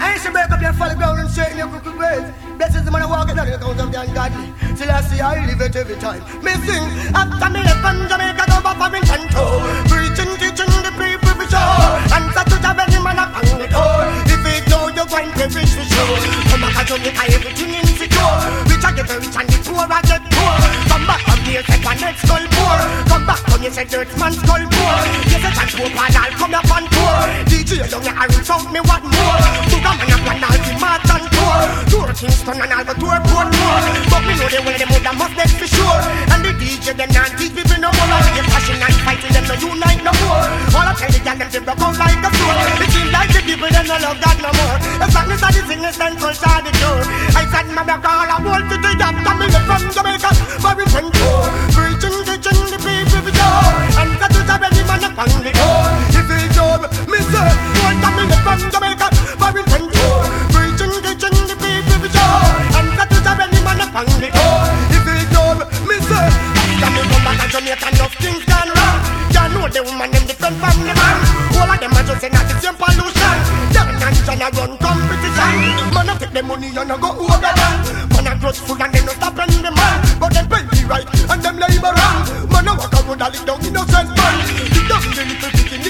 I ain't break up your follow ground and straighten your crooked ways. Blessings the man walking down the account of the ungodly. Till I see I live it every time. Me sing after me left from Jamaica go back for Toronto. Preaching, teaching the people for sure. Answer to the belly man up on the door. If it know you're going to reach for sure. Come back to Jamaica, everything insecure. Rich I get rich and the poor I get poor. Come back from here, my next skull poor. Come back from here, dirt man skull poor. Tour and I'll go tour Portmore. But me know they will, them would have must next for sure. And the DJ, them not teach people no more. Like they passion and fighting, them no unite no more. All I tell the girl, them they broke out like a sword. It seems like the people, them no love God no more. Long as I the it's then close the door. I said, my back all You the woman them different from the man. All of them are just in the same pollution. Dan and John a run competition. Man a take the money and a go over them. Man a grudgeful and they no stop any the man. But them pay me right and them labor wrong. Man a walk a road a lick down innocent man. The dumb the little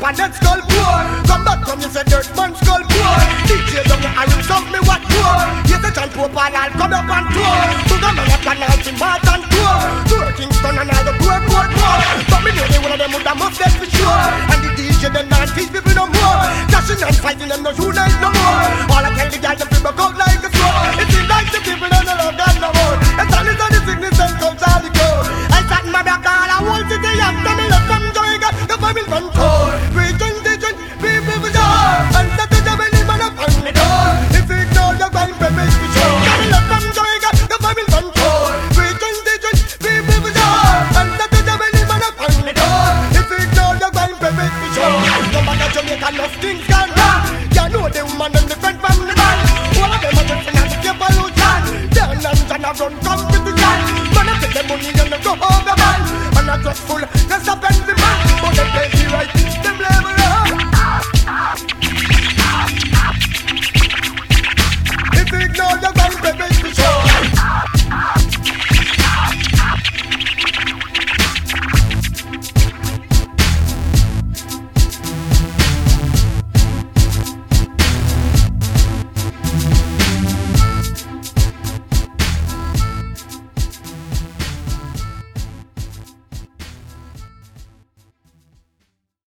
here, step skull poor. Come back, come here, say dirt man skull poor. DJ here, I will talk me what poor. Yes, the chant poor and I'll come up on tour. Booga man up and I'll see Mart and tour. Tour Kingston and I'll go tour Portmore. But me know they one of them would have must get for sure. And the DJ them not teach people no more. Dashing and fighting them no unite no more. All I tell the guys them people go like a sword. It seems like the people don't love God no more. As long as the sickness and culture the code. I sat in my back all I want to say after me left from Jamaica. The family control. Preaching, You know the woman different from the. All of a pollution. And have run competition. Take money and go. And full